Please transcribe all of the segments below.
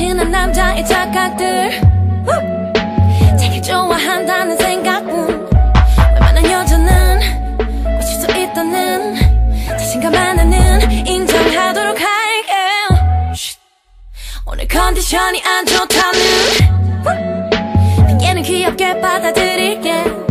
흔한 남자의 착각들. 자기 좋아한다는 생각뿐. 웬만한 여자는 고칠 수 있다는 자신감 하나는 인정하도록 할게. 오늘 컨디션이 안 좋다는. 얘는 귀엽게 받아들일게.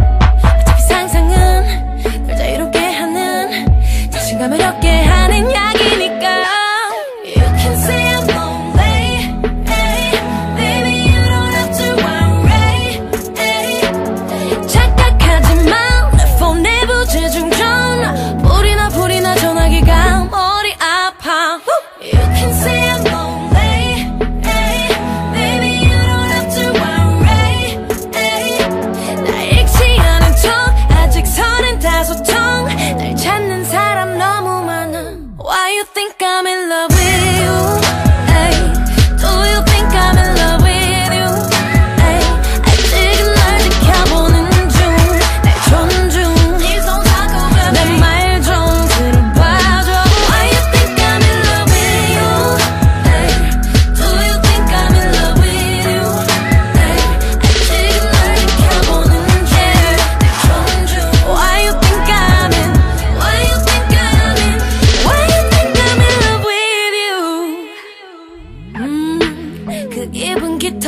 you think I'm in love with?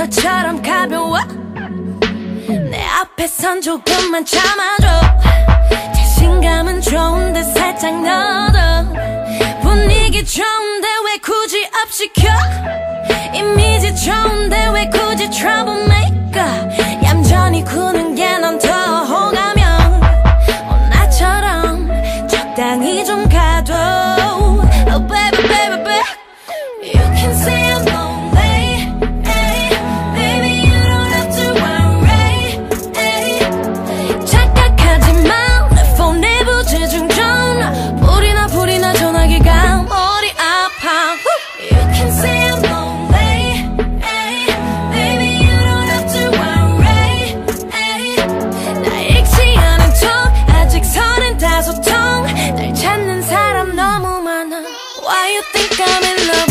깃털처럼 가벼워. 내 앞에선 조금만 참아줘. 자신감은 좋은데 살짝 너도. 분위기 좋은데 왜 굳이 업시켜? 이미지 좋은데 왜 굳이 트러블 think I'm in love